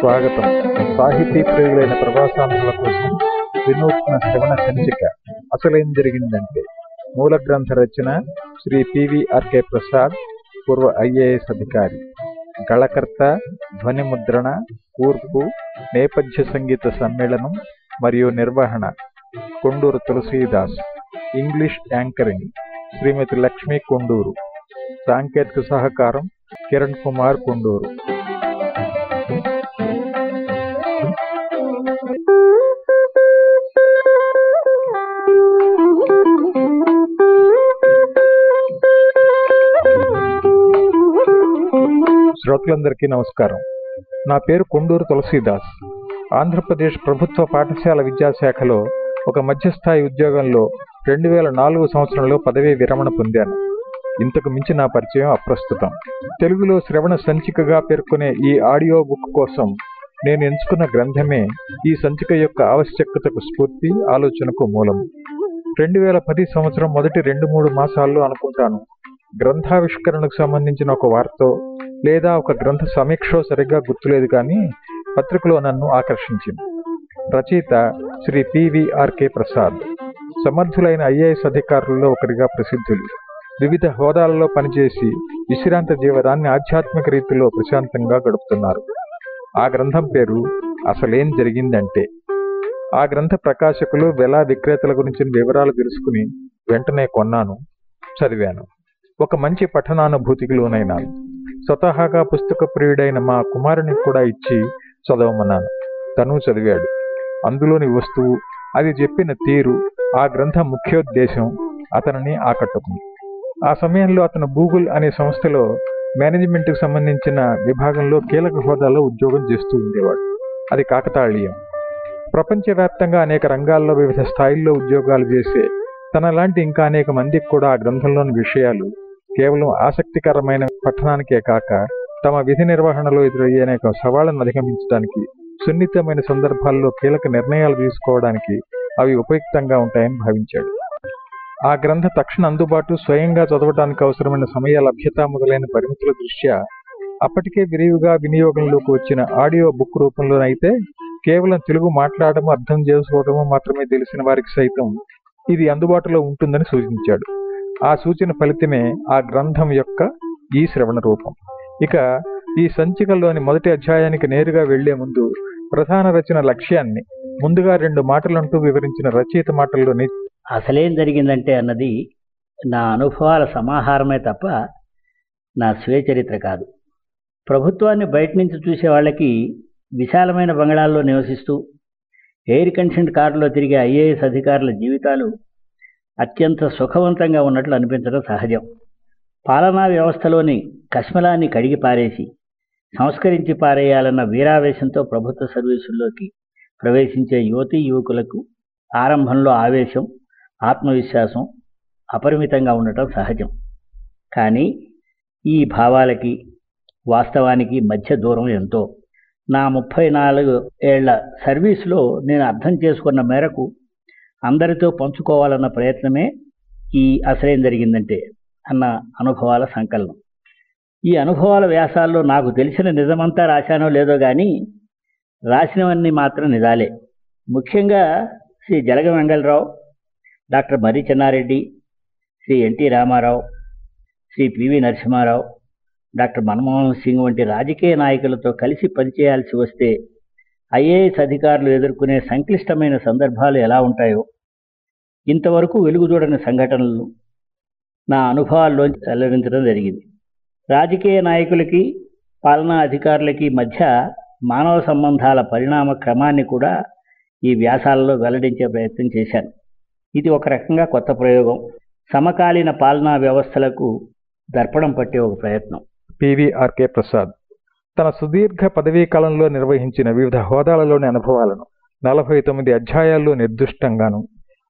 స్వాగతం. సాహితీ ప్రియులైన ప్రవాసాంధ్రుల కోసం వినూత్న శ్రవణ సంచిక అసలేం జరిగిందంటే మూల గ్రంథ రచన శ్రీ పివిఆర్కే ప్రసాద్ పూర్వ ఐఏఎస్ అధికారి. గళకర్త ధ్వని ముద్రణ కూర్పు నేపథ్య సంగీత సమ్మేళనం మరియు నిర్వహణ. కొండూరు తులసీదాస్. English anchoring. శ్రీమతి లక్ష్మీ కొండూరు. సాంకేతిక సహకారం కిరణ్ కుమార్ కొండూరు. శ్రోతలందరికీ నమస్కారం. నా పేరు కొండూరు తులసీదాస్. ఆంధ్రప్రదేశ్ ప్రభుత్వ పాఠశాల విద్యాశాఖలో ఒక మధ్యస్థాయి ఉద్యోగంలో రెండు వేల నాలుగు సంవత్సరంలో పదవీ విరమణ పొందాను. ఇంతకు మించి నా పరిచయం అప్రస్తుతం. తెలుగులో శ్రవణ సంచికగా పేర్కొనే ఈ ఆడియో బుక్ కోసం నేను ఎంచుకున్న గ్రంథమే ఈ సంచిక యొక్క ఆవశ్యకతకు స్ఫూర్తి ఆలోచనకు మూలం. రెండు వేల పది సంవత్సరం మొదటి రెండు మూడు మాసాల్లో అనుకుంటాను. గ్రంథావిష్కరణకు సంబంధించిన ఒక వార్త లేదా ఒక గ్రంథ సమీక్షో సరిగ్గా గుర్తులేదు కానీ పత్రికలో నన్ను ఆకర్షించింది. రచయిత శ్రీ పివిఆర్కే ప్రసాద్. సమర్థులైన ఐఏఎస్ అధికారుల్లో ఒకరిగా ప్రసిద్ధులు. వివిధ హోదాలలో పనిచేసి విశ్రాంత జీవనాన్ని ఆధ్యాత్మిక రీతిలో ప్రశాంతంగా గడుపుతున్నారు. ఆ గ్రంథం పేరు అసలేం జరిగిందంటే ఆ గ్రంథ ప్రకాశకులు వెలా విక్రేతల గురించిన వివరాలు తెలుసుకుని వెంటనే కొన్నాను చదివాను. ఒక మంచి పఠనానుభూతికి లోనైనాను. స్వతహాగా పుస్తక ప్రియుడైన మా కుమారుని కూడా ఇచ్చి చదవమన్నాను. తను చదివాడు. అందులోని వస్తువు అది చెప్పిన తీరు ఆ గ్రంథ ముఖ్యోద్దేశం అతనిని ఆకట్టుకుంది. ఆ సమయంలో అతను గూగుల్ అనే సంస్థలో మేనేజ్మెంట్కి సంబంధించిన విభాగంలో కీలక హోదాలో ఉద్యోగం చేస్తూ ఉండేవాడు. అది కాకతాళీయం. ప్రపంచవ్యాప్తంగా అనేక రంగాల్లో వివిధ స్థాయిల్లో ఉద్యోగాలు చేసే తనలాంటి ఇంకా అనేక మందికి కూడా ఆ గ్రంథంలోని విషయాలు కేవలం ఆసక్తికరమైన పఠనానికే కాక తమ విధి నిర్వహణలో ఎదురయ్యే అనేక సవాళ్ళను అధిగమించడానికి సున్నితమైన సందర్భాల్లో కీలక నిర్ణయాలు తీసుకోవడానికి అవి ఉపయుక్తంగా ఉంటాయని భావించాడు. ఆ గ్రంథ తక్షణ అందుబాటు స్వయంగా చదవడానికి అవసరమైన సమయ లభ్యత మొదలైన పరిమితుల దృష్ట్యా అప్పటికే విరివిగా వినియోగంలోకి వచ్చిన ఆడియో బుక్ రూపంలోనైతే కేవలం తెలుగు మాట్లాడటము అర్థం చేసుకోవడము మాత్రమే తెలిసిన వారికి సైతం ఇది అందుబాటులో ఉంటుందని సూచించాడు. ఆ సూచన ఫలితమే ఆ గ్రంథం యొక్క ఈ శ్రవణ రూపం. ఇక ఈ సంచికలోని మొదటి అధ్యాయానికి నేరుగా వెళ్ళే ముందు ప్రధాన రచన లక్ష్యాన్ని ముందుగా రెండు మాటలంటూ వివరించిన రచయిత మాటల్లోని అసలేం జరిగిందంటే అన్నది నా అనుభవాల సమాహారమే తప్ప నా స్వీయచరిత్ర కాదు. ప్రభుత్వాన్ని బయట నుంచి చూసే వాళ్ళకి విశాలమైన బంగళాల్లో నివసిస్తూ ఎయిర్ కండిషన్ కారులో తిరిగే ఐఏఎస్ అధికారుల జీవితాలు అత్యంత సుఖవంతంగా ఉన్నట్లు అనిపించడం సహజం. పాలనా వ్యవస్థలోని కష్మలాన్ని కడిగి పారేసి సంస్కరించి పారేయాలన్న వీరావేశంతో ప్రభుత్వ సర్వీసుల్లోకి ప్రవేశించే యువతీ యువకులకు ఆరంభంలో ఆవేశం ఆత్మవిశ్వాసం అపరిమితంగా ఉండటం సహజం. కానీ ఈ భావాలకి వాస్తవానికి మధ్య దూరం ఎంతో. నా ముప్పై నాలుగు ఏళ్ళ సర్వీసులో నేను అర్థం చేసుకున్న మేరకు అందరితో పంచుకోవాలన్న ప్రయత్నమే ఈ అసలేం జరిగిందంటే అన్న అనుభవాల సంకలనం. ఈ అనుభవాల వ్యాసాల్లో నాకు తెలిసిన నిజమంతా రాశానో లేదో కానీ రాసినవన్నీ మాత్రం నిజాలే. ముఖ్యంగా Shri Jalagam Vengala Rao doctor Marri Chennareddy Shri NT Ramarao Shri PV Narasimha Rao doctor Manmohan Singh వంటి రాజకీయ నాయకులతో కలిసి పనిచేయాల్సి వస్తే ఐఏఎస్ అధికారులు ఎదుర్కొనే సంక్లిష్టమైన సందర్భాలు ఎలా ఉంటాయో ఇంతవరకు వెలుగు చూడని సంఘటనలు నా అనుభవాల్లో వెల్లడించడం జరిగింది. రాజకీయ నాయకులకి పాలనా అధికారులకి మధ్య మానవ సంబంధాల పరిణామ క్రమాన్ని కూడా ఈ వ్యాసాలలో వెల్లడించే ప్రయత్నం చేశాను. ఇది ఒక రకంగా కొత్త ప్రయోగం. సమకాలీన పాలనా వ్యవస్థలకు దర్పణం పట్టే ఒక ప్రయత్నం. P V R K Prasad. తన సుదీర్ఘ పదవీ కాలంలో నిర్వహించిన వివిధ హోదాలలోని అనుభవాలను నలభై తొమ్మిది అధ్యాయాల్లో నిర్దిష్టంగాను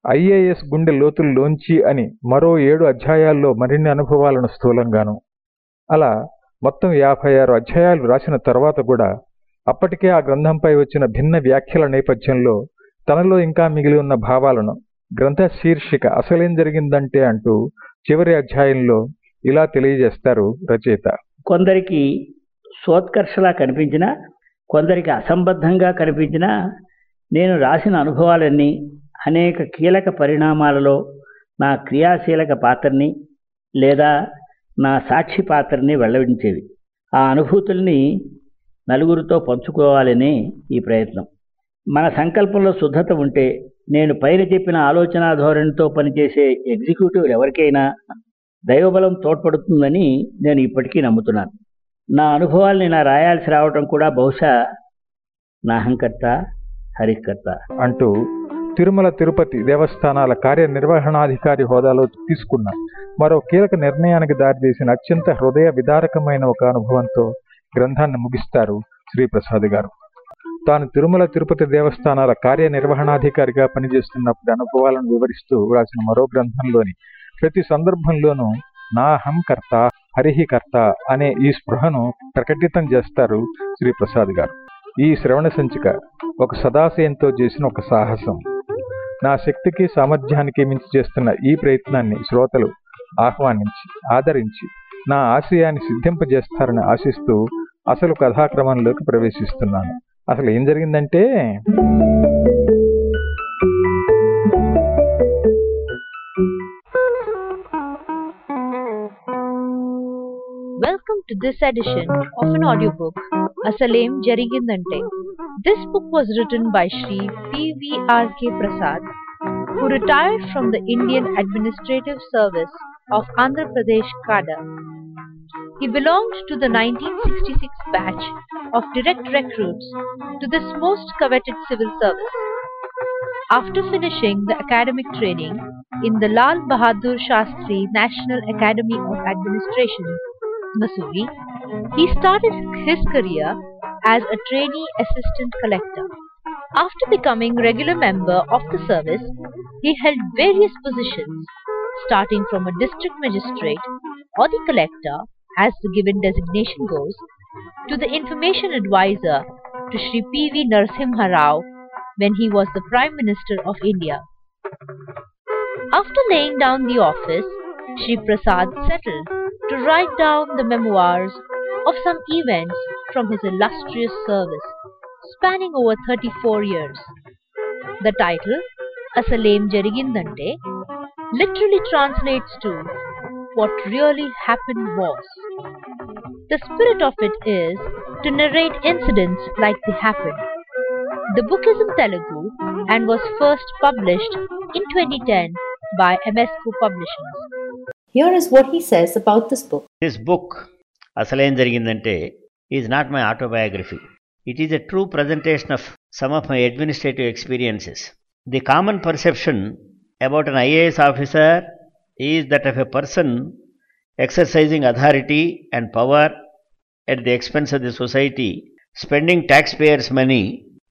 ఐఏఎస్ గుండె లోతుల్లోంచి అని మరో ఏడు అధ్యాయాల్లో మరిన్ని అనుభవాలను స్థూలంగాను. అలా మొత్తం యాభై ఆరు అధ్యాయాలు రాసిన తర్వాత కూడా అప్పటికే ఆ గ్రంథంపై వచ్చిన భిన్న వ్యాఖ్యల నేపథ్యంలో తనలో ఇంకా మిగిలి ఉన్న భావాలను గ్రంథ శీర్షిక అసలేం జరిగిందంటే అంటూ చివరి అధ్యాయంలో ఇలా తెలియజేస్తారు రచయిత. కొందరికి సోత్కర్షలా కనిపించినా కొందరికి అసంబద్ధంగా కనిపించినా నేను రాసిన అనుభవాలన్నీ అనేక కీలక పరిణామాలలో నా క్రియాశీలక పాత్రని లేదా నా సాక్షి పాత్రని వెల్లడించేవి. ఆ అనుభూతుల్ని నలుగురితో పంచుకోవాలని ఈ ప్రయత్నం. మన సంకల్పంలో శుద్ధత ఉంటే నేను పైన చెప్పిన ఆలోచన ధోరణితో పనిచేసే ఎగ్జిక్యూటివ్ ఎవరికైనా దైవబలం తోడ్పడుతుందని నేను ఇప్పటికీ నమ్ముతున్నాను. నా అనుభవాల్ని నా రాయాల్సి రావటం కూడా బహుశా నాహంకర్త హరికర్త. అంటూ తిరుమల తిరుపతి దేవస్థానాల కార్యనిర్వహణాధికారి హోదాలో తీసుకున్న మరో కీలక నిర్ణయానికి దారితీసిన అత్యంత హృదయ విదారకమైన ఒక అనుభవంతో గ్రంథాన్ని ముగిస్తారు శ్రీప్రసాద్ గారు. తాను తిరుమల తిరుపతి దేవస్థానాల కార్యనిర్వహణాధికారిగా పనిచేస్తున్నప్పుడు అనుభవాలను వివరిస్తూ రాసిన మరో గ్రంథంలోని ప్రతి సందర్భంలోనూ నా అహంకర్త హరిహికర్త అనే ఈ స్పృహను ప్రకటితం చేస్తారు శ్రీప్రసాద్ గారు. ఈ శ్రవణ సంచిక ఒక సదాశయంతో చేసిన ఒక సాహసం. నా శక్తికి సామర్థ్యానికి మించి చేస్తున్న ఈ ప్రయత్నాన్ని శ్రోతలు ఆహ్వానించి ఆదరించి నా ఆశయాన్ని సిద్ధింపజేస్తారని ఆశిస్తూ అసలు కథాక్రమంలోకి ప్రవేశిస్తున్నాను. అసలు ఏం జరిగిందంటే this edition of an audiobook, Asalem Jarigindante. This book was written by Sri P.V.R.K. Prasad, who retired from the Indian Administrative Service of Andhra Pradesh cadre. He belonged to the 1966 batch of direct recruits to this most coveted civil service. After finishing the academic training in the Lal Bahadur Shastri National Academy of Administration, Missouri, he started his career as a trainee assistant collector. After becoming regular member of the service, he held various positions, starting from a district magistrate or the collector, as the given designation goes, to the information advisor to Sri P.V. Narasimha Rao when he was the Prime Minister of India. After laying down the office, Sri Prasad settled to write down the memoirs of some events from his illustrious service, spanning over 34 years. The title, Asalem Jarigindante, literally translates to What Really Happened Was. The spirit of it is to narrate incidents like they happened. The book is in Telugu and was first published in 2010 by MSCO Publishers. Here is what he says about this book. This book అసలేం జరిగిందంటే is not my autobiography it is a true presentation of some of my administrative experiences the common perception about an IAS officer is that of a person exercising authority and power at the expense of the society, spending taxpayers' money,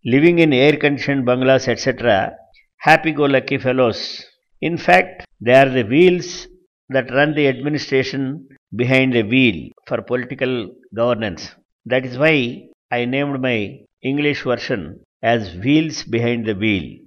living in air conditioned bungalows, etc., happy go lucky fellows. In fact, they are the wheels that run the administration behind the wheel for political governance. That is why I named my English version as Wheels Behind the Wheel.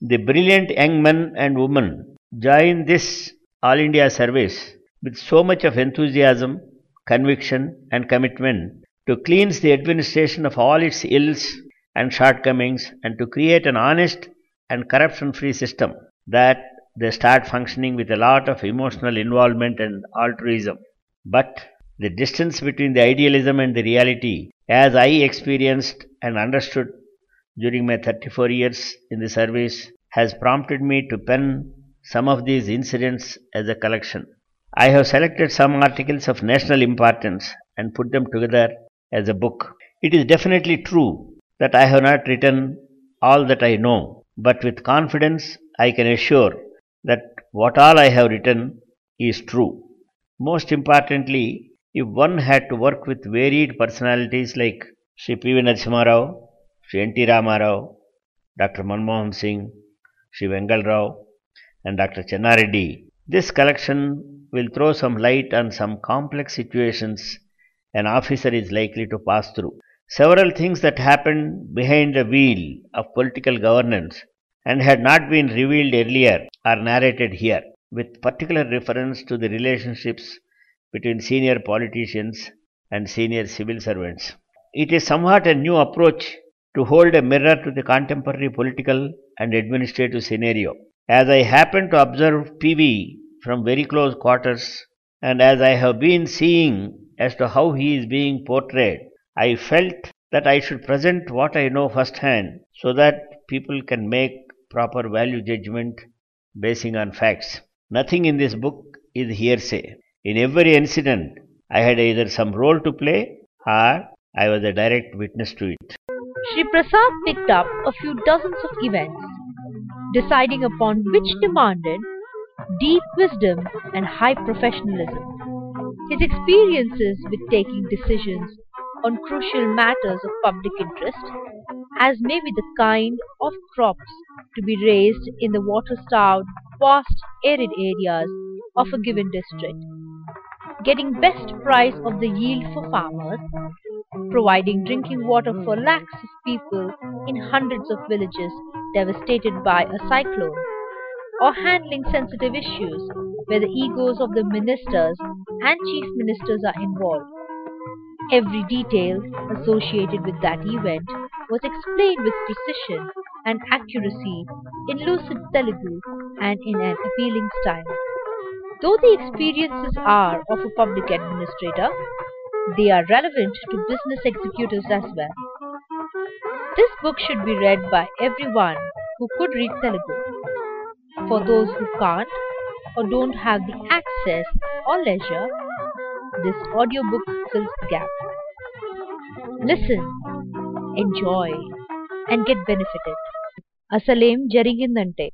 The brilliant young men and women join this All India service with so much of enthusiasm, conviction, and commitment to cleanse the administration of all its ills and shortcomings and to create an honest and corruption free system that they start functioning with a lot of emotional involvement and altruism. But the distance between the idealism and the reality, as I experienced and understood during my 34 years in the service, has prompted me to pen some of these incidents as a collection. I have selected some articles of national importance and put them together as a book. It is definitely true that I have not written all that I know, but with confidence I can assure that what all I have written is true. Most importantly, if one had to work with varied personalities like Sri P.V. Narasimha Rao, Sri N.T. Ramarao, Dr. Manmohan Singh, Sri Vengal Rao, and Dr. Channareddy, this collection will throw some light on some complex situations an officer is likely to pass through. Several things that happened behind the wheel of political governance and had not been revealed earlier are narrated here, with particular reference to the relationships between senior politicians and senior civil servants. it is somewhat a new approach to hold a mirror to the contemporary political and administrative scenario. As I happen to observe PV from very close quarters, and as I have been seeing as to how he is being portrayed, I felt that I should present what I know firsthand so that people can make proper value judgment basing on facts. Nothing in this book is hearsay. In every incident, I had either some role to play or I was a direct witness to it. Shri Prasad picked up a few dozens of events, deciding upon which demanded deep wisdom and high professionalism. His experiences with taking decisions on crucial matters of public interest, as may be the kind of crops to be raised in the water-starved, vast arid areas of a given district, getting best price of the yield for farmers, providing drinking water for lakhs of people in hundreds of villages devastated by a cyclone, or handling sensitive issues where the egos of the ministers and chief ministers are involved. Every detail associated with that event was explained with precision and accuracy in lucid Telugu and in an appealing style. Though the experiences are of a public administrator, they are relevant to business executives as well. This book should be read by everyone who could read Telugu. For those who can't or don't have the access or leisure, this audiobook fills the gap. Listen, enjoy, and get benefited. అసలేం జరిగిందంటే